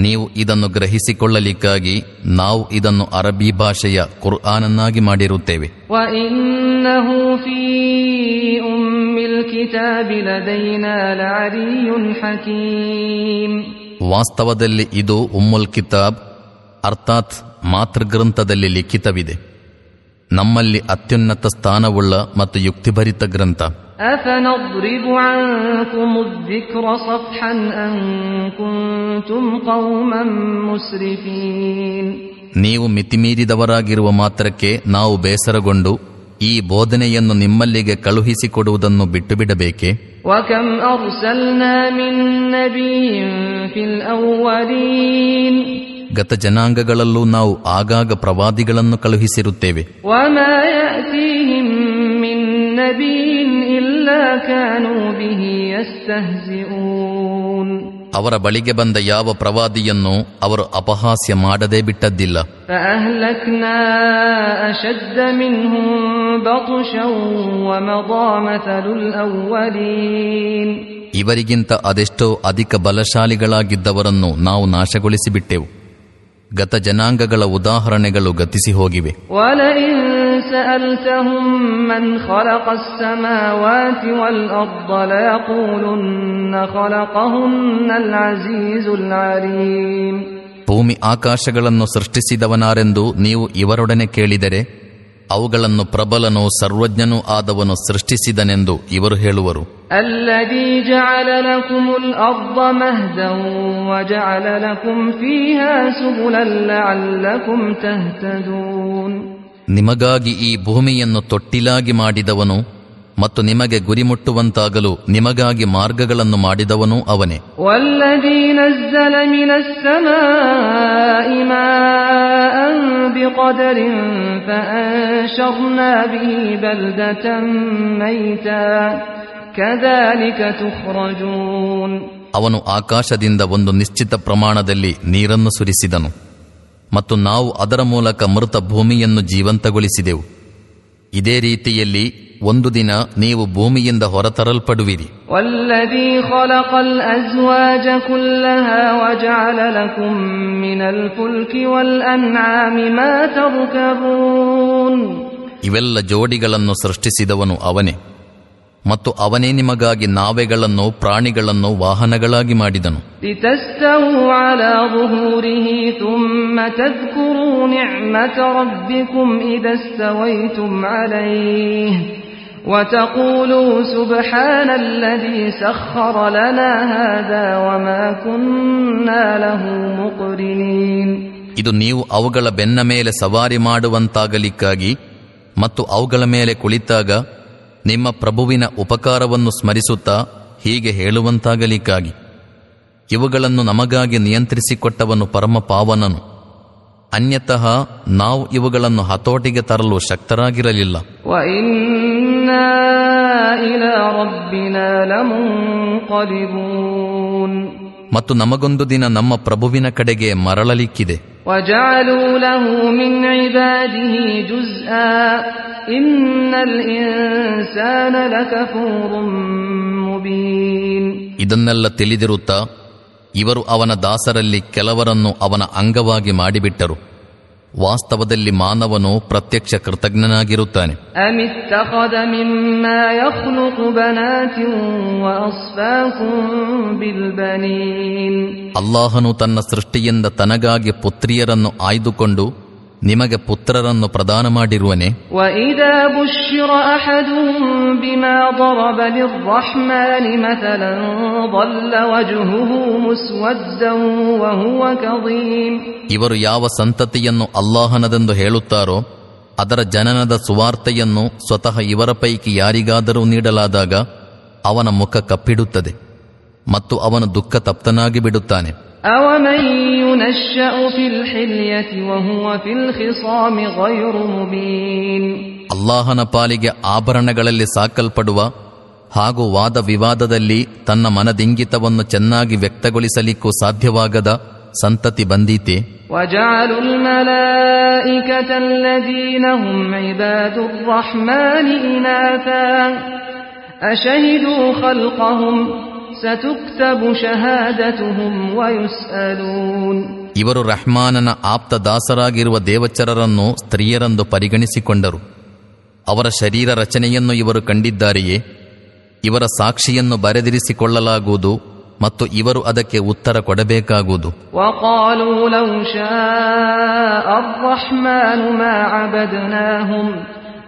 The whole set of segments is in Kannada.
ನೀವು ಇದನ್ನು ಗ್ರಹಿಸಿಕೊಳ್ಳಲಿಕ್ಕಾಗಿ ನಾವು ಇದನ್ನು ಅರಬಿ ಭಾಷೆಯ ಕುರ್ಆನನ್ನಾಗಿ ಮಾಡಿರುತ್ತೇವೆ. ವಾಸ್ತವದಲ್ಲಿ ಇದು ಉಮ್ಮುಲ್ ಕಿತಾಬ್ ಅರ್ಥಾತ್ ಮಾತೃಗ್ರಂಥದಲ್ಲಿ ಲಿಖಿತವಿದೆ. ನಮ್ಮಲ್ಲಿ ಅತ್ಯುನ್ನತ ಸ್ಥಾನವುಳ್ಳ ಮತ್ತು ಯುಕ್ತಿಭರಿತ ಗ್ರಂಥ. أفنضرب عنكم الذكر صفحا أن كنتم قوما مسرفين ನೀವು ಮಿತಿಮೀರಿದವರಾಗಿರುವ ಮಾತ್ರಕ್ಕೆ ನಾವು ಬೇಸರಗೊಂಡು ಈ ಬೋಧನೆಯನ್ನು ನಿಮ್ಮಲ್ಲಿಗೆ ಕಳುಹಿಸಿಕೊಡುವುದನ್ನು ಬಿಟ್ಟು ಬಿಡಬೇಕೆ وكم أرسلنا من نبي في الأولين ಗತ ಜನಾಂಗಗಳಲ್ಲೂ ನಾವು ಆಗಾಗ ಪ್ರವಾದಿಗಳನ್ನು ಕಳುಹಿಸಿರುತ್ತೇವೆ ಅವರ ಬಳಿಗೆ ಬಂದ ಯಾವ ಪ್ರವಾದಿಯನ್ನು ಅವರು ಅಪಹಾಸ್ಯ ಮಾಡದೇ ಬಿಟ್ಟದ್ದಿಲ್ಲ. ಇವರಿಗಿಂತ ಅದೆಷ್ಟೋ ಅಧಿಕ ಬಲಶಾಲಿಗಳಾಗಿದ್ದವರನ್ನು ನಾವು ನಾಶಗೊಳಿಸಿಬಿಟ್ಟೆವು. ಗತ ಜನಾಂಗಗಳ ಉದಾಹರಣೆಗಳು ಗತಿಸಿ ಹೋಗಿವೆ. سألتهم من خلق السماوات والأرض ليقولن خلقهن العزيز العليم ಭೂಮಿ ಆಕಾಶಗಳನ್ನು ಸೃಷ್ಟಿಸಿದವನಾರೆಂದು ನೀವು ಇವರೊಡನೆ ಕೇಳಿದರೆ ಅವುಗಳನ್ನು ಪ್ರಬಲನೂ ಸರ್ವಜ್ಞನೂ ಆದವನು ಸೃಷ್ಟಿಸಿದನೆಂದು ಇವರು ಹೇಳುವರು الذي ನಿಮಗಾಗಿ ಈ ಭೂಮಿಯನ್ನು ತೊಟ್ಟಿಲಾಗಿ ಮಾಡಿದವನು ಮತ್ತು ನಿಮಗೆ ಗುರಿ ಮುಟ್ಟುವಂತಾಗಲು ನಿಮಗಾಗಿ ಮಾರ್ಗಗಳನ್ನು ಮಾಡಿದವನು ಅವನೇ. ಅವನು ಆಕಾಶದಿಂದ ಒಂದು ನಿಶ್ಚಿತ ಪ್ರಮಾಣದಲ್ಲಿ ನೀರನ್ನು ಸುರಿಸಿದನು. ಮತ್ತು ನಾವು ಅದರ ಮೂಲಕ ಮೃತ ಭೂಮಿಯನ್ನು ಜೀವಂತಗೊಳಿಸಿದೆವು. ಇದೇ ರೀತಿಯಲ್ಲಿ ಒಂದು ದಿನ ನೀವು ಭೂಮಿಯಿಂದ ಹೊರತರಲ್ಪಡುವಿರಿ. ಇವೆಲ್ಲ ಜೋಡಿಗಳನ್ನು ಸೃಷ್ಟಿಸಿದವನು ಅವನೇ. ಮತ್ತು ಅವನೇ ನಿಮಗಾಗಿ ನಾವೆಗಳನ್ನು ಪ್ರಾಣಿಗಳನ್ನು ವಾಹನಗಳಾಗಿ ಮಾಡಿದನು. ಇದು ನೀವು ಅವುಗಳ ಬೆನ್ನ ಮೇಲೆ ಸವಾರಿ ಮಾಡುವಂತಾಗಲಿಕ್ಕಾಗಿ ಮತ್ತು ಅವುಗಳ ಮೇಲೆ ಕುಳಿತಾಗ ನಿಮ್ಮ ಪ್ರಭುವಿನ ಉಪಕಾರವನ್ನು ಸ್ಮರಿಸುತ್ತಾ ಹೀಗೆ ಹೇಳುವಂತಾಗಲಿಕ್ಕಾಗಿ. ಇವುಗಳನ್ನು ನಮಗಾಗಿ ನಿಯಂತ್ರಿಸಿಕೊಟ್ಟವನು ಪರಮ ಪಾವನನು ಅನ್ಯತಃ ನಾವು ಇವುಗಳನ್ನು ಹತೋಟಿಗೆ ತರಲು ಶಕ್ತರಾಗಿರಲಿಲ್ಲ. ಇಲ ಮತ್ತು ನಮಗೊಂದು ದಿನ ನಮ್ಮ ಪ್ರಭುವಿನ ಕಡೆಗೆ ಮರಳಲಿಕ್ಕಿದೆ. ಇದನ್ನೆಲ್ಲ ತಿಳಿದಿರುತ್ತಾ ಇವರು ಅವನ ದಾಸರಲ್ಲಿ ಕೆಲವರನ್ನು ಅವನ ಅಂಗವಾಗಿ ಮಾಡಿಬಿಟ್ಟರು. ವಾಸ್ತವದಲ್ಲಿ ಮಾನವನು ಪ್ರತ್ಯಕ್ಷ ಕೃತಜ್ಞನಾಗಿರುತ್ತಾನೆ. ಅಲ್ಲಾಹನು ತನ್ನ ಸೃಷ್ಟಿಯಿಂದ ತನಗಾಗಿ ಪುತ್ರಿಯರನ್ನು ಆಯ್ದುಕೊಂಡು ನಿಮಗೆ ಪುತ್ರರನ್ನು ಪ್ರದಾನ ಮಾಡಿರುವನೆ. ಇವರು ಯಾವ ಸಂತತಿಯನ್ನು ಅಲ್ಲಾಹನದೆಂದು ಹೇಳುತ್ತಾರೋ ಅದರ ಜನನದ ಸುವಾರ್ತೆಯನ್ನು ಸ್ವತಃ ಇವರ ಪೈಕಿ ಯಾರಿಗಾದರೂ ನೀಡಲಾದಾಗ ಅವನ ಮುಖ ಕಪ್ಪಿಡುತ್ತದೆ ಮತ್ತು ಅವನು ದುಃಖ ತಪ್ತನಾಗಿ ಬಿಡುತ್ತಾನೆ. أومن ينشأ في الحلية وهو في الخصام غير مبين ಅಲ್ಲಾಹನ ಪಾಲಿಗೆ ಆಭರಣಗಳಲ್ಲಿ ಸಾಕಲ್ಪಡುವ ಹಾಗೂ ವಾದ ವಿವಾದದಲ್ಲಿ ತನ್ನ ಮನದಿಂಗಿತವನ್ನು ಚೆನ್ನಾಗಿ ವ್ಯಕ್ತಗೊಳಿಸಲಿಕ್ಕೂ ಸಾಧ್ಯವಾಗದ ಸಂತತಿ ಬಂದೀತೆ وجعلوا ಇವರು ರಹ್ಮಾನನ ಆಪ್ತ ದಾಸರಾಗಿರುವ ದೇವಚರರನ್ನು ಸ್ತ್ರೀಯರೆಂದು ಪರಿಗಣಿಸಿಕೊಂಡರು. ಅವರ ಶರೀರ ರಚನೆಯನ್ನು ಇವರು ಕಂಡಿದ್ದಾರೆಯೇ? ಇವರ ಸಾಕ್ಷಿಯನ್ನು ಬರೆದಿರಿಸಿಕೊಳ್ಳಲಾಗುವುದು ಮತ್ತು ಇವರು ಅದಕ್ಕೆ ಉತ್ತರ ಕೊಡಬೇಕಾಗುವುದು.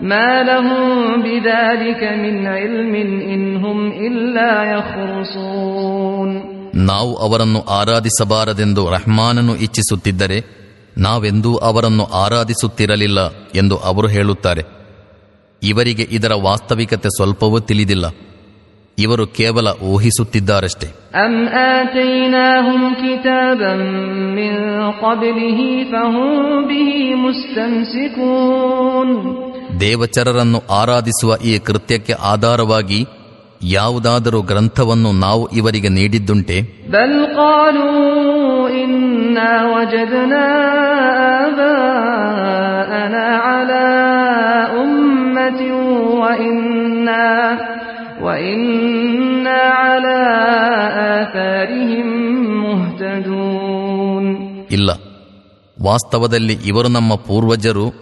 وقالوا لو شاء الرحمن ما عبدناهم ما لهم بذلك من علم إن هم إلا يخرصون ನಾವು ಅವರನ್ನು ಆರಾಧಿಸಬಾರದೆಂದು ರಹ್ಮಾನನು ಇಚ್ಛಿಸುತ್ತಿದ್ದರೆ ನಾವೆಂದೂ ಅವರನ್ನು ಆರಾಧಿಸುತ್ತಿರಲಿಲ್ಲ ಎಂದು ಅವರು ಹೇಳುತ್ತಾರೆ ಇವರಿಗೆ ಇದರ ವಾಸ್ತವಿಕತೆ ಸ್ವಲ್ಪವೂ ತಿಳಿದಿಲ್ಲ ಇವರು ಕೇವಲ ಊಹಿಸುತ್ತಿದ್ದಾರಷ್ಟೇ ದೇವಚರರನ್ನು ಆರಾಧಿಸುವ ಈ ಕೃತ್ಯಕ್ಕೆ ಆಧಾರವಾಗಿ ಯಾವುದಾದರೂ ಗ್ರಂಥವನ್ನು ನಾವು ಇವರಿಗೆ ನೀಡಿದ್ದುಂಟೆ. ಇಲ್ಲ ವಾಸ್ತವದಲ್ಲಿ ಇವರು ನಮ್ಮ ಪೂರ್ವಜರು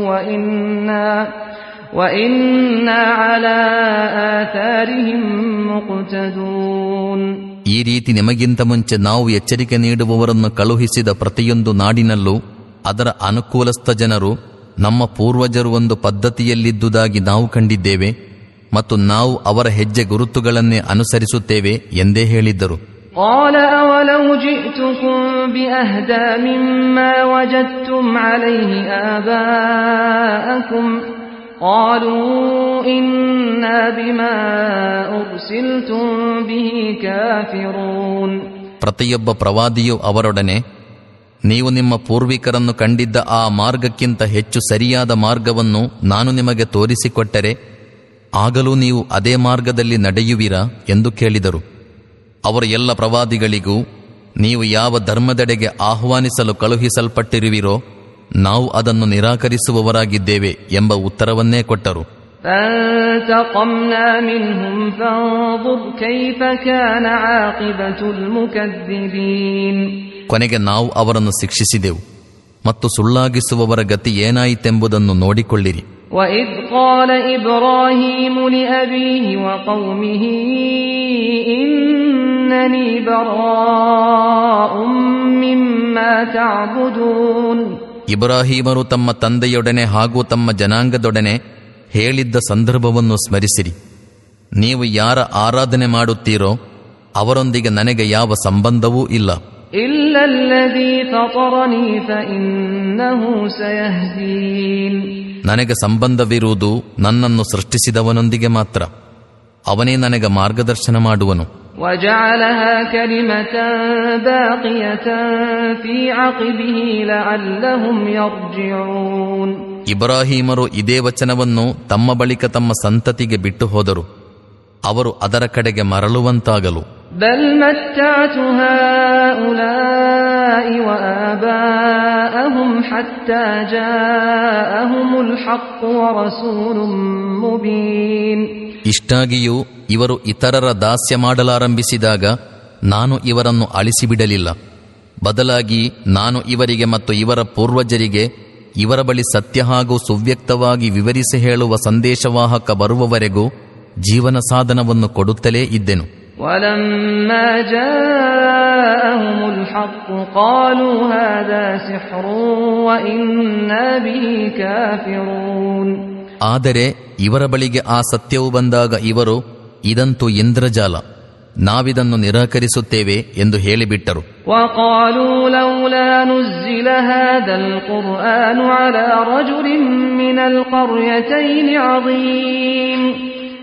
ما أرسلنا من قبلك في قرية من نذير إلا من نذير إلا قال مترفوها إنا وجدنا آباءنا على أمة وإنا وإنا على آثارهم مقتدون ಈ ರೀತಿ ನಿಮಗಿಂತ ಮುಂಚೆ ನಾವು ಎಚ್ಚರಿಕೆ ನೀಡುವವರನ್ನು ಕಳುಹಿಸಿದ ಪ್ರತಿಯೊಂದು ನಾಡಿನಲ್ಲೂ ಅದರ ಅನುಕೂಲಸ್ಥ ಜನರು ನಮ್ಮ ಪೂರ್ವಜರು ಒಂದು ಪದ್ಧತಿಯಲ್ಲಿದ್ದುದಾಗಿ ನಾವು ಕಂಡಿದ್ದೇವೆ ಮತ್ತು ನಾವು ಅವರ ಹೆಜ್ಜೆ ಗುರುತುಗಳನ್ನೇ ಅನುಸರಿಸುತ್ತೇವೆ ಎಂದೇ ಹೇಳಿದ್ದರು قال أولو جئتكم بأهدى مما وجدتم عليه آباءكم قالوا إنا بما أرسلتم به كافرون ಪ್ರತಿಯೊಬ್ಬ ಪ್ರವಾದಿಯು ಅವರೊಡನೆ ನೀವು ನಿಮ್ಮ ಪೂರ್ವಿಕರನ್ನು ಕಂಡಿದ್ದ ಆ ಮಾರ್ಗಕ್ಕಿಂತ ಹೆಚ್ಚು ಸರಿಯಾದ ಮಾರ್ಗವನ್ನು ನಾನು ನಿಮಗೆ ತೋರಿಸಿಕೊಟ್ಟರೆ ಆಗಲೂ ನೀವು ಅದೇ ಮಾರ್ಗದಲ್ಲಿ ನಡೆಯುವಿರಾ ಎಂದು ಕೇಳಿದರು ಅವರು ಎಲ್ಲ ಪ್ರವಾದಿಗಳಿಗೂ ನೀವು ಯಾವ ಧರ್ಮದೆಡೆಗೆ ಆಹ್ವಾನಿಸಲು ಕಳುಹಿಸಲ್ಪಟ್ಟಿರುವಿರೋ ನಾವು ಅದನ್ನು ನಿರಾಕರಿಸುವವರಾಗಿದ್ದೇವೆ ಎಂಬ ಉತ್ತರವನ್ನೇ ಕೊಟ್ಟರು فانتقمنا منهم فانظر كيف كان عاقبة المكذبين ಕೊನೆಗೆ ನಾವು ಅವರನ್ನು ಶಿಕ್ಷಿಸಿದೆವು ಮತ್ತು ಸುಳ್ಳಾಗಿಸುವವರ ಗತಿ ಏನಾಯಿತೆಂಬುದನ್ನು ನೋಡಿಕೊಳ್ಳಿರಿ وإذ قال إبراهيم لأبيه وقومه إنني براء مما تعبدون ಇಬ್ರಾಹೀಮರು ತಮ್ಮ ತಂದೆಯೊಡನೆ ಹಾಗೂ ತಮ್ಮ ಜನಾಂಗದೊಡನೆ ಹೇಳಿದ್ದ ಸಂದರ್ಭವನ್ನು ಸ್ಮರಿಸಿರಿ ನೀವು ಯಾರ ಆರಾಧನೆ ಮಾಡುತ್ತೀರೋ ಅವರೊಂದಿಗೆ ನನಗೆ ಯಾವ ಸಂಬಂಧವೂ ಇಲ್ಲ إلا الذي فطرني فإنه سيهدين ನನಗೆ ಸಂಬಂಧವಿರುವುದು ನನ್ನನ್ನು ಸೃಷ್ಟಿಸಿದವನೊಂದಿಗೆ ಮಾತ್ರ ಅವನೇ ನನಗೆ ಮಾರ್ಗದರ್ಶನ ಮಾಡುವನು وجعلها كلمة باقية في عقبه لعلهم يرجعون ಇಬ್ರಾಹೀಮರು ಇದೇ ವಚನವನ್ನು ತಮ್ಮ ಬಳಿಕ ತಮ್ಮ ಸಂತತಿಗೆ ಬಿಟ್ಟು ಹೋದರು ಅವರು ಅದರ ಕಡೆಗೆ ಮರಳುವಂತಾಗಲು بل متعت هؤلاء وآباءهم حتى جاءهم الحق ورسول مبين ಇಷ್ಟಾಗಿಯೂ ಇವರು ಇತರರ ದಾಸ್ಯ ಮಾಡಲಾರಂಭಿಸಿದಾಗ ನಾನು ಇವರನ್ನು ಅಳಿಸಿಬಿಡಲಿಲ್ಲ. ಬದಲಾಗಿ ನಾನು ಇವರಿಗೆ ಮತ್ತು ಇವರ ಪೂರ್ವಜರಿಗೆ ಇವರ ಬಳಿ ಸತ್ಯ ಹಾಗೂ ಸುವ್ಯಕ್ತವಾಗಿ ವಿವರಿಸಿ ಹೇಳುವ ಸಂದೇಶವಾಹಕ ಬರುವವರೆಗೂ ಜೀವನ ಸಾಧನವನ್ನು ಕೊಡುತ್ತಲೇ ಇದ್ದೆನು. ಕಾಲು ಆದರೆ ಇವರ ಬಳಿಗೆ ಆ ಸತ್ಯವು ಬಂದಾಗ ಇವರು ಇದಂತೂ ಇಂದ್ರಜಾಲ ನಾವಿದನ್ನು ನಿರಾಕರಿಸುತ್ತೇವೆ ಎಂದು ಹೇಳಿಬಿಟ್ಟರು.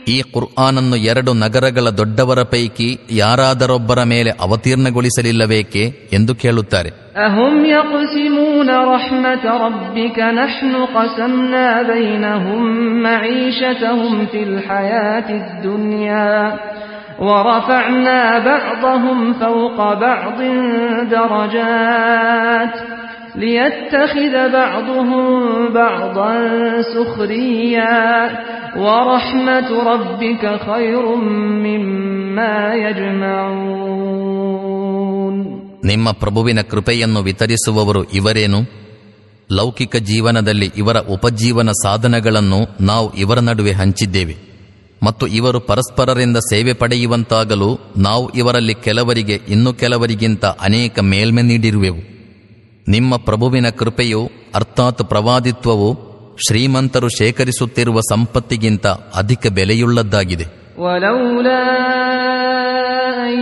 وقالوا لولا نزل هذا القرآن على رجل من القريتين عظيم ಈ ಕುರ್ಆನನ್ನು ಎರಡು ನಗರಗಳ ದೊಡ್ಡವರ ಪೈಕಿ ಯಾರಾದರೊಬ್ಬರ ಮೇಲೆ ಅವತೀರ್ಣಗೊಳಿಸಲಿಲ್ಲಬೇಕೆ ಎಂದು ಕೇಳುತ್ತಾರೆ أهم يقسمون رحمة ربك نحن قسمنا بينهم معيشتهم في الحياة الدنيا ورفعنا بعضهم فوق بعض درجات ليتخذ بعضهم بعضا سخريا ورحمة ربك خير مما يجمعون ನಿಮ್ಮ ಪ್ರಭುವಿನ ಕೃಪೆಯನ್ನು ವಿತರಿಸುವವರು ಇವರೇನು ಲೌಕಿಕ ಜೀವನದಲ್ಲಿ ಇವರ ಉಪಜೀವನ ಸಾಧನಗಳನ್ನು ನಾವು ಇವರ ನಡುವೆ ಹಂಚಿದ್ದೇವೆ ಮತ್ತು ಇವರು ಪರಸ್ಪರರಿಂದ ಸೇವೆ ಪಡೆಯುವಂತಾಗಲು ನಾವು ಇವರಲ್ಲಿ ಕೆಲವರಿಗೆ ಇನ್ನು ಕೆಲವರಿಗಿಂತ ಅನೇಕ ಮೇಲ್ಮೆ ನೀಡಿರುವೆವು ನಿಮ್ಮ ಪ್ರಭುವಿನ ಕೃಪೆಯು ಅರ್ಥಾತ್ ಪ್ರವಾದಿತ್ವವು ಶ್ರೀಮಂತರು ಶೇಖರಿಸುತ್ತಿರುವ ಸಂಪತ್ತಿಗಿಂತ ಅಧಿಕ ಬೆಲೆಯುಳ್ಳದ್ದಾಗಿದೆ ولولا أن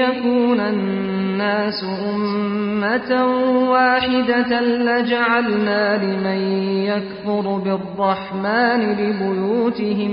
يكون الناس أمة واحدة لجعلنا لمن يكفر بالرحمن لبيوتهم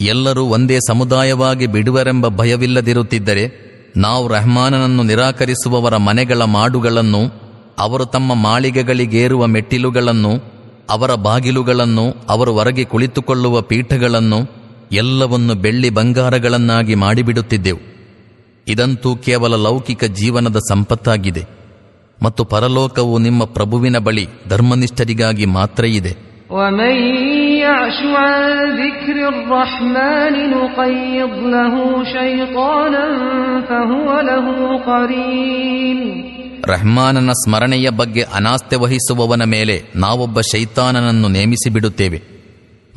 ಎಲ್ಲರೂ ಒಂದೇ ಸಮುದಾಯವಾಗಿ ಬಿಡುವರೆಂಬ ಭಯವಿಲ್ಲದಿರುತ್ತಿದ್ದರೆ ನಾವು ರೆಹಮಾನನನ್ನು ನಿರಾಕರಿಸುವವರ ಮನೆಗಳ ಮಾಡುಗಳನ್ನು, ಅವರು ತಮ್ಮ ಮಾಳಿಗೆಗಳಿಗೇರುವ ಮೆಟ್ಟಿಲುಗಳನ್ನು, ಅವರ ಬಾಗಿಲುಗಳನ್ನು, ಅವರು ಹೊರಗೆ ಕುಳಿತುಕೊಳ್ಳುವ ಪೀಠಗಳನ್ನು, ಎಲ್ಲವನ್ನು ಬೆಳ್ಳಿ ಬಂಗಾರಗಳನ್ನಾಗಿ ಮಾಡಿಬಿಡುತ್ತಿದ್ದೆವು. ಇದಂತೂ ಕೇವಲ ಲೌಕಿಕ ಜೀವನದ ಸಂಪತ್ತಾಗಿದೆ. ಮತ್ತು ಪರಲೋಕವು ನಿಮ್ಮ ಪ್ರಭುವಿನ ಬಳಿ ಧರ್ಮನಿಷ್ಠರಿಗಾಗಿ ಮಾತ್ರ ಇದೆ. ರೆಹಮಾನನ ಸ್ಮರಣೆಯ ಬಗ್ಗೆ ಅನಾಸ್ಥೆ ವಹಿಸುವವನ ಮೇಲೆ ನಾವೊಬ್ಬ ಶೈತಾನನನ್ನು ನೇಮಿಸಿ ಬಿಡುತ್ತೇವೆ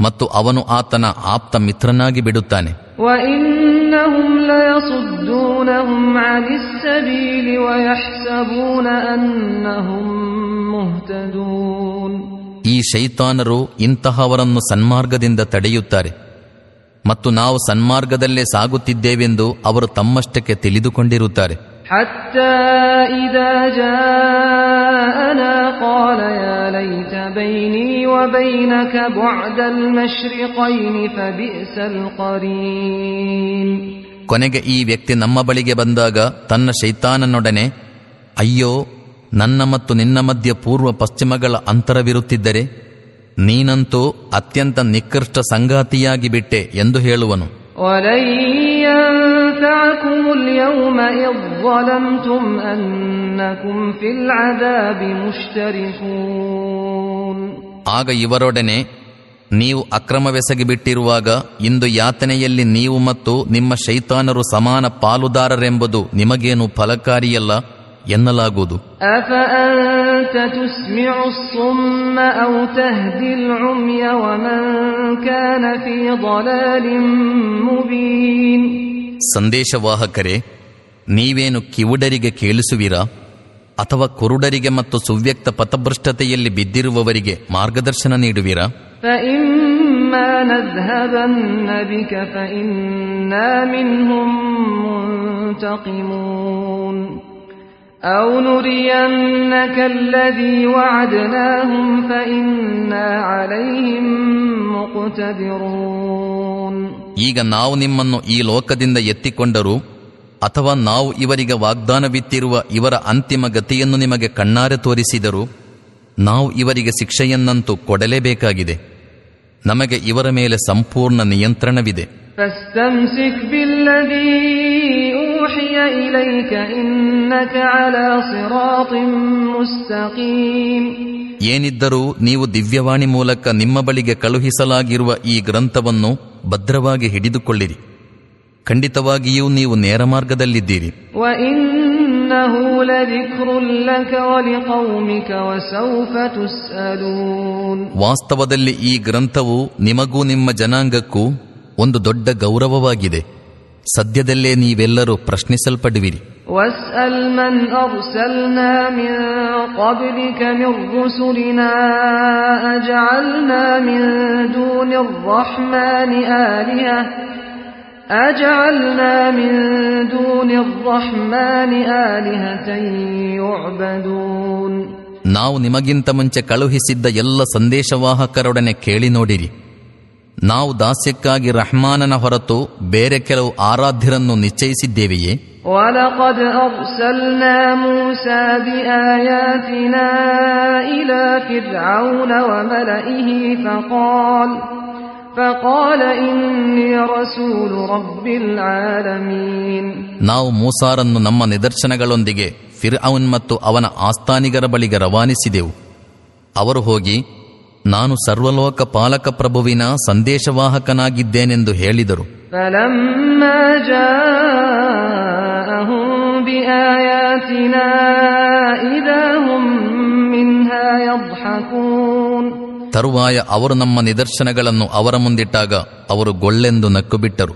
ಮತ್ತು ಅವನು ಆತನ ಆಪ್ತ ಮಿತ್ರನಾಗಿ ಬಿಡುತ್ತಾನೆ. وإنهم ليصدونهم عن السبيل ويحسبون أنهم مهتدون ಈ ಶೈತಾನರು ಇಂತಹವರನ್ನು ಸನ್ಮಾರ್ಗದಿಂದ ತಡೆಯುತ್ತಾರೆ ಮತ್ತು ನಾವು ಸನ್ಮಾರ್ಗದಲ್ಲೇ ಸಾಗುತ್ತಿದ್ದೇವೆಂದು ಅವರು ತಮ್ಮಷ್ಟಕ್ಕೆ ತಿಳಿದುಕೊಂಡಿರುತ್ತಾರೆ حتى إذا جاءنا قال يا ليت بيني وبينك بعد المشرقين فبئس القرين ಕೊನೆಗೆ ಈ ವ್ಯಕ್ತಿ ನಮ್ಮ ಬಳಿಗೆ ಬಂದಾಗ ತನ್ನ ಶೈತಾನನೊಡನೆ ಅಯ್ಯೋ ನನ್ನ ಮತ್ತು ನಿನ್ನ ಮಧ್ಯ ಪೂರ್ವ ಪಶ್ಚಿಮಗಳ ಅಂತರವಿರುತ್ತಿದ್ದರೆ ನೀನಂತೂ ಅತ್ಯಂತ ನಿಕೃಷ್ಟ ಸಂಗಾತಿಯಾಗಿ ಬಿಟ್ಟೆ ಎಂದು ಹೇಳುವನು. ಆಗ ಇವರೊಡನೆ ನೀವು ಅಕ್ರಮವೆಸಗಿಬಿಟ್ಟಿರುವಾಗ ಇಂದು ಯಾತನೆಯಲ್ಲಿ ನೀವು ಮತ್ತು ನಿಮ್ಮ ಶೈತಾನರು ಸಮಾನ ಪಾಲುದಾರರೆಂಬುದು ನಿಮಗೇನು ಫಲಕಾರಿಯಲ್ಲ ಎನ್ನಲಾಗುವುದು. ಸಂದೇಶವಾಹಕರೇ ನೀವೇನು ಕಿವುಡರಿಗೆ ಕೇಳಿಸುವಿರಾ? ಅಥವಾ ಕುರುಡರಿಗೆ ಮತ್ತು ಸುವ್ಯಕ್ತ ಪಥಭೃಷ್ಟತೆಯಲ್ಲಿ ಬಿದ್ದಿರುವವರಿಗೆ ಮಾರ್ಗದರ್ಶನ ನೀಡುವಿರಾ? فإما نذهبن بك فإنا منهم منتقمون أو نرينك الذي وعدناهم فإنا عليهم مقتدرون ಈಗ ನಾವು ನಿಮ್ಮನ್ನು ಈ ಲೋಕದಿಂದ ಎತ್ತಿಕೊಂಡರೂ ಅಥವಾ ನಾವು ಇವರಿಗೆ ವಾಗ್ದಾನವಿತ್ತಿರುವ ಇವರ ಅಂತಿಮ ಗತಿಯನ್ನು ನಿಮಗೆ ಕಣ್ಣಾರೆ ತೋರಿಸಿದರೂ ನಾವು ಇವರಿಗೆ ಶಿಕ್ಷೆಯನ್ನಂತೂ ಕೊಡಲೇಬೇಕಾಗಿದೆ ನಮಗೆ ಇವರ ಮೇಲೆ ಸಂಪೂರ್ಣ ನಿಯಂತ್ರಣವಿದೆ. ಏನಿದ್ದರೂ ನೀವು ದಿವ್ಯವಾಣಿ ಮೂಲಕ ನಿಮ್ಮ ಬಳಿಗೆ ಕಳುಹಿಸಲಾಗಿರುವ ಈ ಗ್ರಂಥವನ್ನು ಭದ್ರವಾಗಿ ಹಿಡಿದುಕೊಳ್ಳಿರಿ. ಖಂಡಿತವಾಗಿಯೂ ನೀವು ನೇರ ಮಾರ್ಗದಲ್ಲಿದ್ದೀರಿ. وإنه لذكر لك ولقومك وسوف تسألون ವಾಸ್ತವದಲ್ಲಿ ಈ ಗ್ರಂಥವು ನಿಮಗೂ ನಿಮ್ಮ ಜನಾಂಗಕ್ಕೂ ಒಂದು ದೊಡ್ಡ ಗೌರವವಾಗಿದೆ ಸದ್ಯದಲ್ಲೇ ನೀವೆಲ್ಲರೂ ಪ್ರಶ್ನಿಸಲ್ಪಡುವಿರಿ واسأل من أرسلنا من قبلك من رسلنا أجعلنا من دون الرحمن آلهة أجعلنا من دون الرحمن آلهة يعبدون ನಾವು ನಿಮಗಿಂತ ಮುಂಚೆ ಕಳುಹಿಸಿದ್ದ ಎಲ್ಲ ಸಂದೇಶವಾಹಕರೊಡನೆ ಕೇಳಿ ನೋಡಿರಿ ನಾವು ದಾಸ್ಯಕ್ಕಾಗಿ ರಹ್ಮಾನನ ಹೊರತು ಬೇರೆ ಕೆಲವು ಆರಾಧ್ಯರನ್ನು ನಿಶ್ಚಯಿಸಿದ್ದೇವೆಯೇ ولقد أرسلنا موسى بآياتنا إلى فرعون وملئه فقال ನಾವು ಮೂಸಾರನ್ನು ನಮ್ಮ ನಿದರ್ಶನಗಳೊಂದಿಗೆ ಫಿರ್ ಮತ್ತು ಅವನ ಆಸ್ಥಾನಿಗರ ಬಳಿಗೆ ರವಾನಿಸಿದೆವು. ಅವರು ಹೋಗಿ ನಾನು ಸರ್ವಲೋಕ ಪಾಲಕ ಪ್ರಭುವಿನ ಸಂದೇಶವಾಹಕನಾಗಿದ್ದೇನೆಂದು ಹೇಳಿದರು. ತರುವಾಯ ಅವರು ನಮ್ಮ ನಿದರ್ಶನಗಳನ್ನು ಅವರ ಮುಂದಿಟ್ಟಾಗ ಅವರು ಗೊಳ್ಳೆಂದು ನಕ್ಕು ಬಿಟ್ಟರು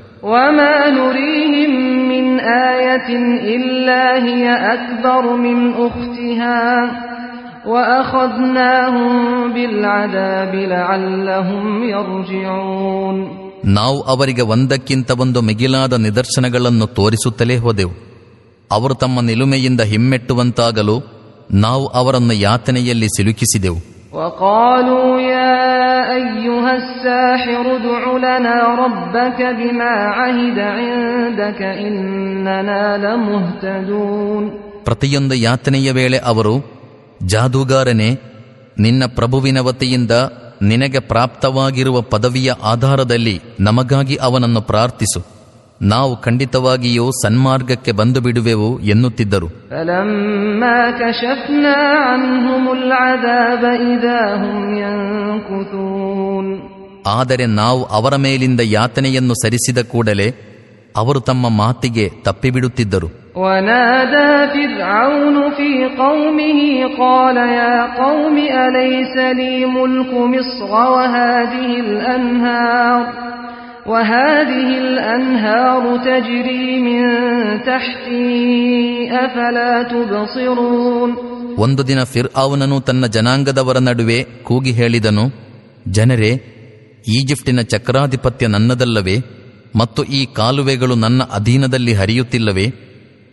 ನಾವು ಅವರಿಗೆ ಒಂದಕ್ಕಿಂತ ಒಂದು ಮಿಗಿಲಾದ ನಿದರ್ಶನಗಳನ್ನು ತೋರಿಸುತ್ತಲೇ ಹೋದೆವು. ಅವರು ತಮ್ಮ ನಿಲುಮೆಯಿಂದ ಹಿಮ್ಮೆಟ್ಟುವಂತಾಗಲು ನಾವು ಅವರನ್ನು ಯಾತನೆಯಲ್ಲಿ ಸಿಲುಕಿಸಿದೆವು. وقالوا يا أيها الساحر ادع لنا ربك بما عهد عندك إننا لمهتدون ಪ್ರತಿಯೊಂದು ಯಾತನೆಯ ವೇಳೆ ಅವರು ಜಾದೂಗಾರನೇ ನಿನ್ನ ಪ್ರಭುವಿನ ವತಿಯಿಂದ ನಿನಗೆ ಪ್ರಾಪ್ತವಾಗಿರುವ ಪದವಿಯ ಆಧಾರದಲ್ಲಿ ನಮಗಾಗಿ ಅವನನ್ನು ಪ್ರಾರ್ಥಿಸು ನಾವು ಖಂಡಿತವಾಗಿಯೂ ಸನ್ಮಾರ್ಗಕ್ಕೆ ಬಂದು ಬಿಡುವೆವು ಎನ್ನುತ್ತಿದ್ದರು ಆದರೆ ನಾವು ಅವರ ಮೇಲಿಂದ ಯಾತನೆಯನ್ನು ಸರಿಸಿದ ಕೂಡಲೇ ಅವರು ತಮ್ಮ ಮಾತಿಗೆ ತಪ್ಪಿಬಿಡುತ್ತಿದ್ದರು. ಕೌಮಿ ಅಲೈಸಲಿ وهذه الأنهار وهذه الأنهار تجري من تحتي أفلا تبصرون ಒಂದು ದಿನ ಫಿರ್ ಅವನನು ತನ್ನ ಜನಾಂಗದವರ ನಡುವೆ ಕೂಗಿ ಹೇಳಿದನು ಜನರೇ ಈಜಿಪ್ಟಿನ ಚಕ್ರಾಧಿಪತ್ಯ ನನ್ನದಲ್ಲವೇ ಮತ್ತು ಈ ಕಾಲುವೆಗಳು ನನ್ನ ಅಧೀನದಲ್ಲಿ ಹರಿಯುತ್ತಿಲ್ಲವೇ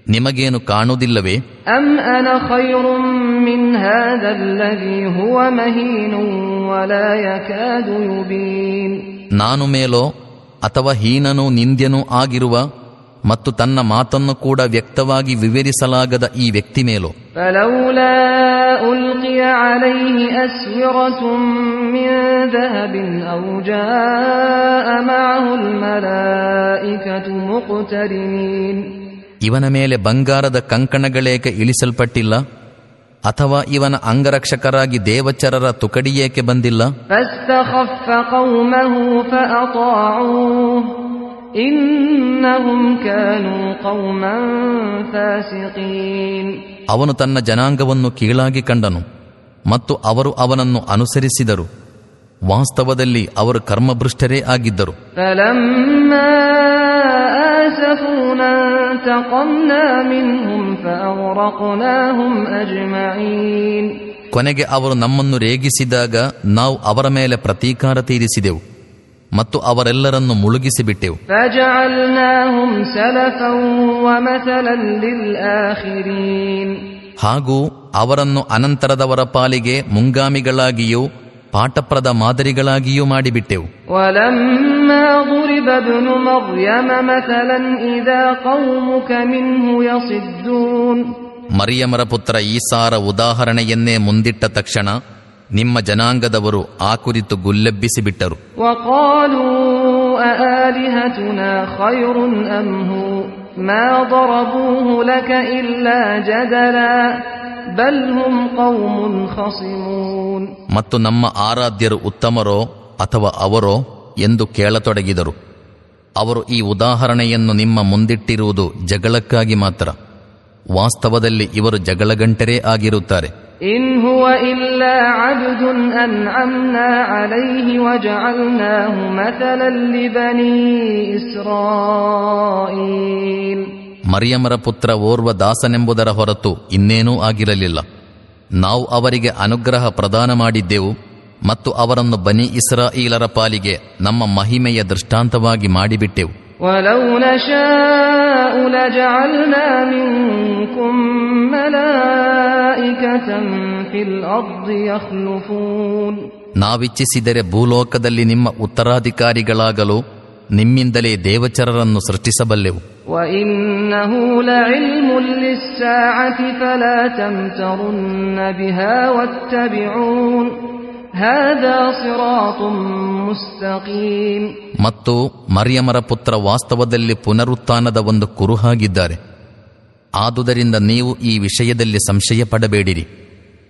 ನಿಮಗೇನು ಕಾಣುವುದಿಲ್ಲವೇ أم أنا خير من هذا الذي هو مهين ولا يكاد يبين ನಾನು ಮೇಲೋ ಅಥವಾ ಹೀನನೂ ನಿಂದ್ಯನೂ ಆಗಿರುವ ಮತ್ತು ತನ್ನ ಮಾತನ್ನು ಕೂಡ ವ್ಯಕ್ತವಾಗಿ ವಿವರಿಸಲಾಗದ ಈ ವ್ಯಕ್ತಿ ಮೇಲೋ? ಇವನ ಮೇಲೆ ಬಂಗಾರದ ಕಂಕಣಗಳೇಕೆ ಇಳಿಸಲ್ಪಟ್ಟಿಲ್ಲ? ಅಥವಾ ಇವನ ಅಂಗರಕ್ಷಕರಾಗಿ ದೇವಚರರ ತುಕಡಿಯೇಕೆ ಬಂದಿಲ್ಲ? ಅವನು ತನ್ನ ಜನಾಂಗವನ್ನು ಕೀಳಾಗಿ ಕಂಡನು ಮತ್ತು ಅವರು ಅವನನ್ನು ಅನುಸರಿಸಿದರು. ವಾಸ್ತವದಲ್ಲಿ ಅವರು ಕರ್ಮಭೃಷ್ಟರೇ ಆಗಿದ್ದರು. آسفونا انتقمنا منهم فأغرقناهم أجمعين ಕೊನೆಗೆ ಅವರು ನಮ್ಮನ್ನು ರೇಗಿಸಿದಾಗ ನಾವು ಅವರ ಮೇಲೆ ಪ್ರತೀಕಾರ ತೀರಿಸಿದೆವು ಮತ್ತು ಅವರೆಲ್ಲರನ್ನು ಮುಳುಗಿಸಿಬಿಟ್ಟೆವು فجعلناهم سلفا ومثلا للآخرين ಹಾಗೂ ಅವರನ್ನು ಅನಂತರದವರ ಪಾಲಿಗೆ ಮುಂಗಾಮಿಗಳಾಗಿಯೂ ಪಾಠಪ್ರದ ಮಾದರಿಗಳಾಗಿಯೂ ಮಾಡಿಬಿಟ್ಟೆವು ولما ضرب ابن مريم مثلا إذا قومك منه يصدون ಮರಿಯಮರ ಪುತ್ರ ಈಸಾರ ಉದಾಹರಣೆಯನ್ನೇ ಮುಂದಿಟ್ಟ ತಕ್ಷಣ ನಿಮ್ಮ ಜನಾಂಗದವರು ಆ ಕುರಿತು ಗುಲ್ಲೆಬ್ಬಿಸಿಬಿಟ್ಟರು وقالوا أآلهتنا خير أم هو ما ضربوه لك إلا جدلا بل هم قوم خصمون ಮತ್ತು ನಮ್ಮ ಆರಾಧ್ಯರು ಉತ್ತಮರೋ ಅಥವಾ ಅವರೋ ಎಂದು ಕೇಳತೊಡಗಿದರು. ಅವರು ಈ ಉದಾಹರಣೆಯನ್ನು ನಿಮ್ಮ ಮುಂದಿಟ್ಟಿರುವುದು ಜಗಳಕ್ಕಾಗಿ ಮಾತ್ರ. ವಾಸ್ತವದಲ್ಲಿ ಇವರು ಜಗಳಗಂಟರೇ ಆಗಿರುತ್ತಾರೆ. ಮರಿಯಮರ ಪುತ್ರ ಓರ್ವ ದಾಸನೆಂಬುದರ ಹೊರತು ಇನ್ನೇನೂ ಆಗಿರಲಿಲ್ಲ. ನಾವು ಅವರಿಗೆ ಅನುಗ್ರಹ ಪ್ರದಾನ ಮಾಡಿದ್ದೆವು. ಮತ್ತು ಅವರನ್ನು ಬನಿ ಇಸ್ರಾಯೀಲರ ಪಾಲಿಗೆ ನಮ್ಮ ಮಹಿಮೆಯ ದೃಷ್ಟಾಂತವಾಗಿ ಮಾಡಿಬಿಟ್ಟೆವು. ನಾವಿಚ್ಛಿಸಿದರೆ ಭೂಲೋಕದಲ್ಲಿ ನಿಮ್ಮ ಉತ್ತರಾಧಿಕಾರಿಗಳಾಗಲು ನಿಮ್ಮಿಂದಲೇ ದೇವಚರರನ್ನು ಸೃಷ್ಟಿಸಬಲ್ಲೆವು. ಮತ್ತು ಮರಿಯಮರ ಪುತ್ರ ವಾಸ್ತವದಲ್ಲಿ ಪುನರುತ್ಥಾನದ ಒಂದು ಕುರುಹಾಗಿದ್ದಾರೆ. ಆದುದರಿಂದ ನೀವು ಈ ವಿಷಯದಲ್ಲಿ ಸಂಶಯ ಪಡಬೇಡಿರಿ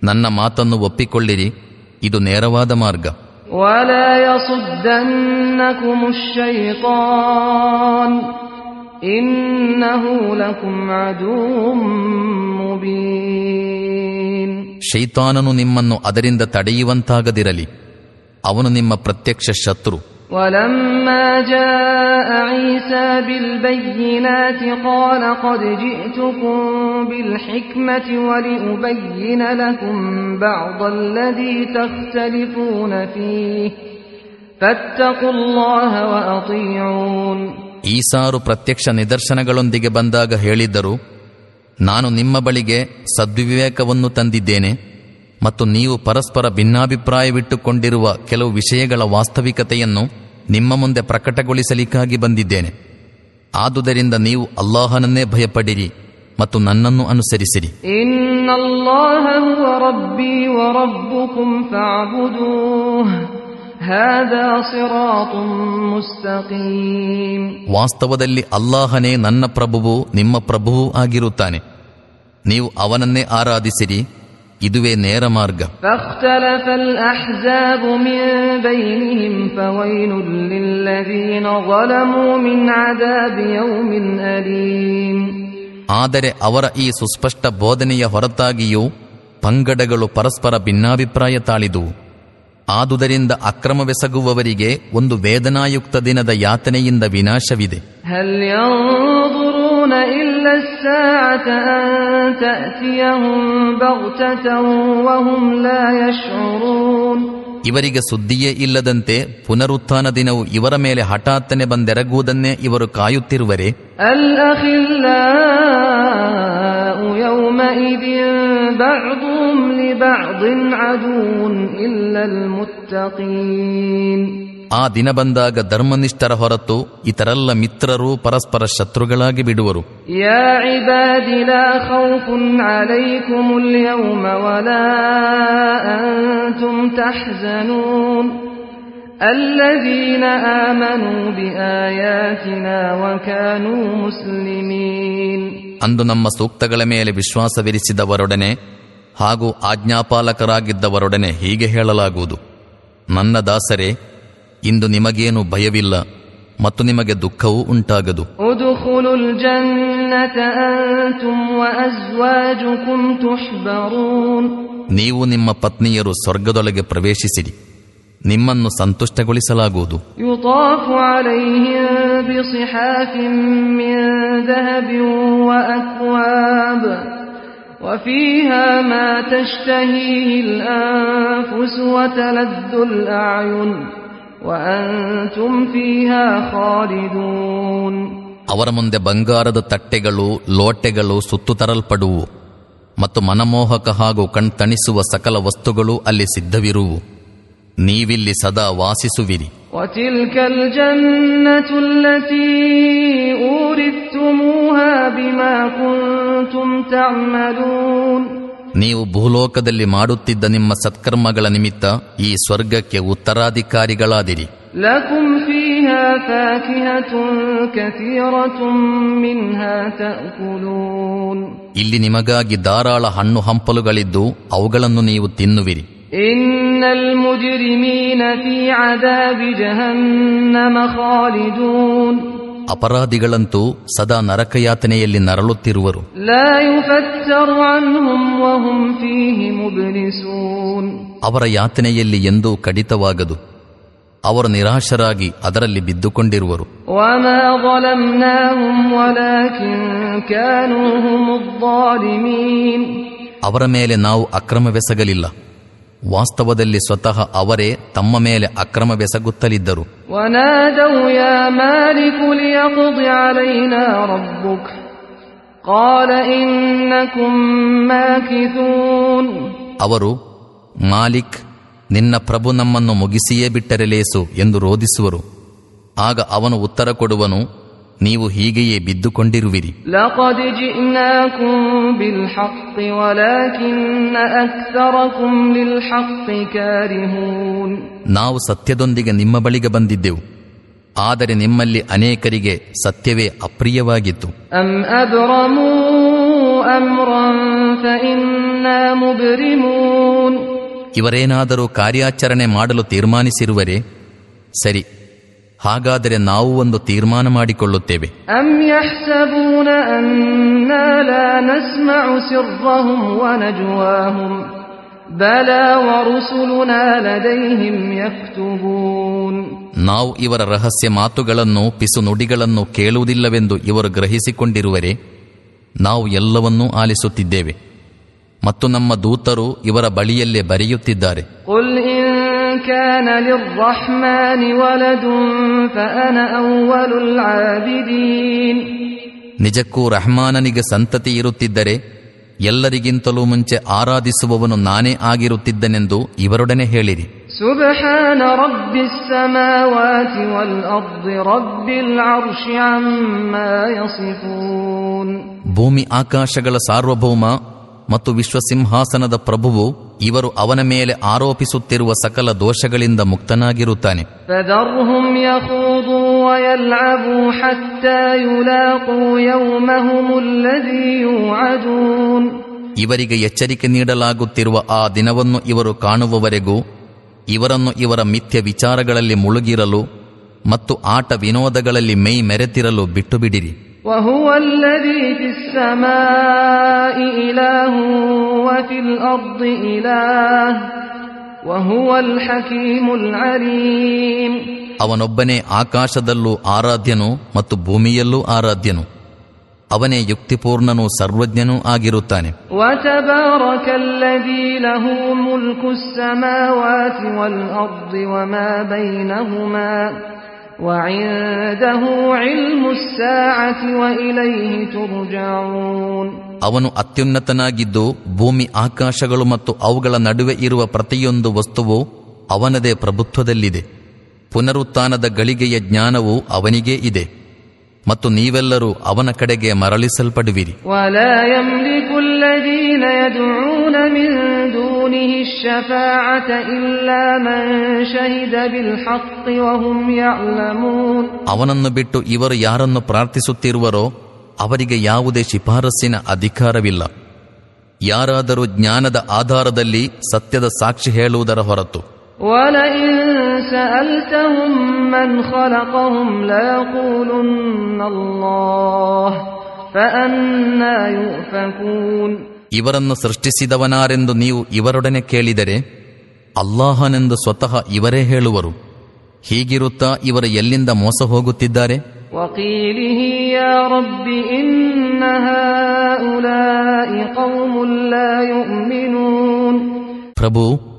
ನನ್ನ ಮಾತನ್ನು ಒಪ್ಪಿಕೊಳ್ಳಿರಿ. ಇದು ನೇರವಾದ ಮಾರ್ಗ. ಇನ್ನಹು ಮುಬೀ ಶೈತಾನನು ನಿಮ್ಮನ್ನು ಅದರಿಂದ ತಡೆಯುವಂತಾಗದಿರಲಿ ಅವನು ನಿಮ್ಮ ಪ್ರತ್ಯಕ್ಷ ಶತ್ರು ولما جاء عيسى بالبينات قال قد جئتكم بالحكمة ولأبين لكم بعض الذي تختلفون فيه فاتقوا الله وأطيعون ಈಸಾರು ಪ್ರತ್ಯಕ್ಷ ನಿದರ್ಶನಗಳೊಂದಿಗೆ ಬಂದಾಗ ಹೇಳಿದ್ದರು ನಾನು ನಿಮ್ಮ ಬಳಿಗೆ ಸದ್ವಿವೇಕವನ್ನು ತಂದಿದ್ದೇನೆ ಮತ್ತು ನೀವು ಪರಸ್ಪರ ಭಿನ್ನಾಭಿಪ್ರಾಯವಿಟ್ಟುಕೊಂಡಿರುವ ಕೆಲವು ವಿಷಯಗಳ ವಾಸ್ತವಿಕತೆಯನ್ನು ನಿಮ್ಮ ಮುಂದೆ ಪ್ರಕಟಗೊಳಿಸಲಿಕ್ಕಾಗಿ ಬಂದಿದ್ದೇನೆ. ಆದುದರಿಂದ ನೀವು ಅಲ್ಲಾಹನನ್ನೇ ಭಯಪಡಿರಿ ಮತ್ತು ನನ್ನನ್ನು ಅನುಸರಿಸಿರಿ. ವಾಸ್ತವದಲ್ಲಿ ಅಲ್ಲಾಹನೇ ನನ್ನ ಪ್ರಭುವು ನಿಮ್ಮ ಪ್ರಭುವೂ ಆಗಿರುತ್ತಾನೆ. ನೀವು ಅವನನ್ನೇ ಆರಾಧಿಸಿರಿ ಇದುವೇ ನೇರ ಮಾರ್ಗ. ಆದರೆ ಅವರ ಈ ಸುಸ್ಪಷ್ಟ ಬೋಧನೆಯ ಹೊರತಾಗಿಯೂ ಪಂಗಡಗಳು ಪರಸ್ಪರ ಭಿನ್ನಾಭಿಪ್ರಾಯ ತಾಳಿದುವು. ಆದುದರಿಂದ ಅಕ್ರಮವೆಸಗುವವರಿಗೆ ಒಂದು ವೇದನಾಯುಕ್ತ ದಿನದ ಯಾತನೆಯಿಂದ ವಿನಾಶವಿದೆ. ಇವರಿಗೆ ಸುದ್ದಿಯೇ ಇಲ್ಲದಂತೆ ಪುನರುತ್ಥಾನ ದಿನವು ಇವರ ಮೇಲೆ ಹಠಾತ್ತನೆ ಬಂದೆರಗುವುದನ್ನೇ ಇವರು ಕಾಯುತ್ತಿರುವರೆ. ಅಲ್ಲ لبعض عدو إلا المتقين ಆ ದಿನ ಬಂದಾಗ ಧರ್ಮನಿಷ್ಠರ ಹೊರತು ಇತರೆಲ್ಲ ಮಿತ್ರರು ಪರಸ್ಪರ ಶತ್ರುಗಳಾಗಿ ಬಿಡುವರು يا عباد لا خوف عليكم اليوم ولا أنتم تحزنون الذين آمنوا بآياتنا وكانوا مسلمين ಅಂದು ನಮ್ಮ ಸೂಕ್ತಗಳ ಮೇಲೆ ವಿಶ್ವಾಸವಿರಿಸಿದವರೊಡನೆ ಹಾಗೂ ಆಜ್ಞಾಪಾಲಕರಾಗಿದ್ದವರೊಡನೆ ಹೀಗೆ ಹೇಳಲಾಗುವುದು. ನನ್ನ ದಾಸರೇ ಇಂದು ನಿಮಗೇನು ಭಯವಿಲ್ಲ ಮತ್ತು ನಿಮಗೆ ದುಃಖವೂ ಉಂಟಾಗದು. ನೀವು ನಿಮ್ಮ ಪತ್ನಿಯರು ಸ್ವರ್ಗದೊಳಗೆ ಪ್ರವೇಶಿಸಿರಿ. ನಿಮ್ಮನ್ನು ಸಂತುಷ್ಟಗೊಳಿಸಲಾಗುವುದು. ಯುತಾಫು وفيها ما تشتهيه الأنفس وتلذ الأعين وأنتم فيها خالدون ಅವರ ಮುಂದೆ ಬಂಗಾರದ ತಟ್ಟೆಗಳು ಲೋಟೆಗಳು ಸುತ್ತು ತರಲ್ಪಡುವು ಮತ್ತು ಮನಮೋಹಕ ಹಾಗೂ ಕಣ್ತಣಿಸುವ ಸಕಲ ವಸ್ತುಗಳು ಅಲ್ಲಿ ಸಿದ್ಧವಿರುವು ನೀವಿಲ್ಲಿ ಸದಾ ವಾಸಿಸುವಿರಿ وتلك الجنة التي أورثتموها بما كنتم تعملون ನೀವು ಭೂಲೋಕದಲ್ಲಿ ಮಾಡುತ್ತಿದ್ದ ನಿಮ್ಮ ಸತ್ಕರ್ಮಗಳ ನಿಮಿತ್ತ ಈ ಸ್ವರ್ಗಕ್ಕೆ ಉತ್ತರಾಧಿಕಾರಿಗಳಾದಿರಿ لكم فيها فاكهة كثيرة منها تأكلون ಇಲ್ಲಿ ನಿಮಗಾಗಿ ಧಾರಾಳ ಹಣ್ಣು ಹಂಪಲುಗಳಿದ್ದು ಅವುಗಳನ್ನು ನೀವು ತಿನ್ನುವಿರಿ إن المجرمين في عذاب جهنم خالدون ಅಪರಾಧಿಗಳಂತೂ ಸದಾ ನರಕಯಾತನೆಯಲ್ಲಿ ನರಳುತ್ತಿರುವರು لا يفتر عنهم وهم فيه مبلسون ಅವರ ಯಾತನೆಯಲ್ಲಿ ಎಂದೂ ಕಡಿತವಾಗದು ಅವರು ನಿರಾಶರಾಗಿ ಅದರಲ್ಲಿ ಬಿದ್ದುಕೊಂಡಿರುವರು وما ظلمناهم ولكن كانوا هم الظالمين ಅವರ ಮೇಲೆ ನಾವು ಅಕ್ರಮವೆಸಗಲಿಲ್ಲ ವಾಸ್ತವದಲ್ಲಿ ಸ್ವತಃ ಅವರೇ ತಮ್ಮ ಮೇಲೆ ಅಕ್ರಮ ಬೆಸಗುತ್ತಲಿದ್ದರು. ಅವರು ಮಾಲಿಕ್ ನಿನ್ನ ಪ್ರಭು ನಮ್ಮನ್ನು ಮುಗಿಸಿಯೇ ಬಿಟ್ಟರೆ ಲೇಸು ಎಂದು ರೋಧಿಸುವರು. ಆಗ ಅವನು ಉತ್ತರ ಕೊಡುವನು ನೀವು ಹೀಗೆಯೇ ಬಿದ್ದುಕೊಂಡಿರುವಿರಿ. ನಾವು ಸತ್ಯದೊಂದಿಗೆ ನಿಮ್ಮ ಬಳಿಗೆ ಬಂದಿದ್ದೆವು. ಆದರೆ ನಿಮ್ಮಲ್ಲಿ ಅನೇಕರಿಗೆ ಸತ್ಯವೇ ಅಪ್ರಿಯವಾಗಿತ್ತು. ಇವರೇನಾದರೂ ಕಾರ್ಯಾಚರಣೆ ಮಾಡಲು ತೀರ್ಮಾನಿಸಿರುವರೆ? ಸರಿ ಹಾಗಾದರೆ ನಾವು ಒಂದು ತೀರ್ಮಾನ ಮಾಡಿಕೊಳ್ಳುತ್ತೇವೆ. ನಾವು ಇವರ ರಹಸ್ಯ ಮಾತುಗಳನ್ನು ಪಿಸು ನುಡಿಗಳನ್ನು ಕೇಳುವುದಿಲ್ಲವೆಂದು ಇವರು ಗ್ರಹಿಸಿಕೊಂಡಿರುವರೆ ನಾವು ಎಲ್ಲವನ್ನೂ ಆಲಿಸುತ್ತಿದ್ದೇವೆ. ಮತ್ತು ನಮ್ಮ ದೂತರು ಇವರ ಬಳಿಯಲ್ಲೇ ಬರೆಯುತ್ತಿದ್ದಾರೆ. كان للرحمن ولد فأنا أول العابدين ನಿಜಕ್ಕೂ ರಹಮಾನನಿಗೆ ಸಂತತಿ ಇರುತ್ತಿದ್ದರೆ ಎಲ್ಲರಿಗಿಂತಲೂ ಮುಂಚೆ ಆರಾಧಿಸುವವನು ನಾನೇ ಆಗಿರುತ್ತಿದ್ದನೆಂದು ಇವರೊಡನೆ ಹೇಳಿರಿ سبحان رب السماوات والأرض رب العرش عما يصفون ಭೂಮಿ ಆಕಾಶಗಳ ಸಾರ್ವಭೌಮ ಮತ್ತು ವಿಶ್ವಸಿಂಹಾಸನದ ಪ್ರಭುವು ಇವರು ಅವನ ಮೇಲೆ ಆರೋಪಿಸುತ್ತಿರುವ ಸಕಲ ದೋಷಗಳಿಂದ ಮುಕ್ತನಾಗಿರುತ್ತಾನೆ. ಇವರಿಗೆ ಎಚ್ಚರಿಕೆ ನೀಡಲಾಗುತ್ತಿರುವ ಆ ದಿನವನ್ನು ಇವರು ಕಾಣುವವರೆಗೂ ಇವರನ್ನು ಇವರ ಮಿಥ್ಯ ವಿಚಾರಗಳಲ್ಲಿ ಮುಳುಗಿರಲು ಮತ್ತು ಆಟ ವಿನೋದಗಳಲ್ಲಿ ಮೈ ಮೆರೆತಿರಲು ಬಿಟ್ಟುಬಿಡಿರಿ. وهو الذي في السماء إله وفي الأرض إله وهو الحكيم العليم ಅವನೊಬ್ಬನೇ ಆಕಾಶದಲ್ಲೂ ಆರಾಧ್ಯನು ಮತ್ತು ಭೂಮಿಯಲ್ಲೂ ಆರಾಧ್ಯನು ಅವನೇ ಯುಕ್ತಿಪೂರ್ಣನೂ ಸರ್ವಜ್ಞನೂ ಆಗಿರುತ್ತಾನೆ وتبارك ಅವನು ಅತ್ಯುನ್ನತನಾಗಿದ್ದು ಭೂಮಿ ಆಕಾಶಗಳು ಮತ್ತು ಅವುಗಳ ನಡುವೆ ಇರುವ ಪ್ರತಿಯೊಂದು ವಸ್ತುವು ಅವನದೇ ಪ್ರಭುತ್ವದಲ್ಲಿದೆ. ಪುನರುತ್ಥಾನದ ಗಳಿಗೆಯ ಜ್ಞಾನವು ಅವನಿಗೇ ಇದೆ. ಮತ್ತು ನೀವೆಲ್ಲರೂ ಅವನ ಕಡೆಗೆ ಮರಳಿಸಲ್ಪಡುವಿರಿ. دونه الشفاعة إلا من شهد بالحق وهم يعلمون ಅವನನ್ನು ಬಿಟ್ಟು ಇವರು ಯಾರನ್ನು ಪ್ರಾರ್ಥಿಸುತ್ತಿರುವರೋ ಅವರಿಗೆ ಯಾವುದೇ ಶಿಫಾರಸ್ಸಿನ ಅಧಿಕಾರವಿಲ್ಲ ಯಾರಾದರೂ ಜ್ಞಾನದ ಆಧಾರದಲ್ಲಿ ಸತ್ಯದ ಸಾಕ್ಷಿ ಹೇಳುವುದರ ಹೊರತು ولئن ಇವರನ್ನು ಸೃಷ್ಟಿಸಿದವನಾರೆಂದು ನೀವು ಇವರೊಡನೆ ಕೇಳಿದರೆ ಅಲ್ಲಾಹನೆಂದು ಸ್ವತಃ ಇವರೇ ಹೇಳುವರು. ಹೀಗಿರುತ್ತಾ ಇವರ ಎಲ್ಲಿಂದ ಮೋಸ ಹೋಗುತ್ತಿದ್ದಾರೆ? ಪ್ರಭು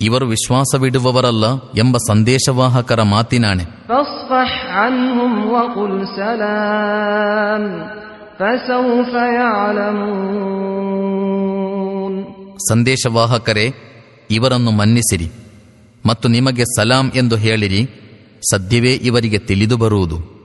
ಇವರು ವಿಶ್ವಾಸವಿಡುವವರಲ್ಲ ಎಂಬ ಸಂದೇಶವಾಹಕರ ಮಾತಿನಾಣೆ. ಸಂದೇಶವಾಹಕರೇ ಇವರನ್ನು ಮನ್ನಿಸಿರಿ ಮತ್ತು ನಿಮಗೆ ಸಲಾಂ ಎಂದು ಹೇಳಿರಿ ಸದ್ಯವೇ ಇವರಿಗೆ ತಿಳಿದು ಬರುವುದು.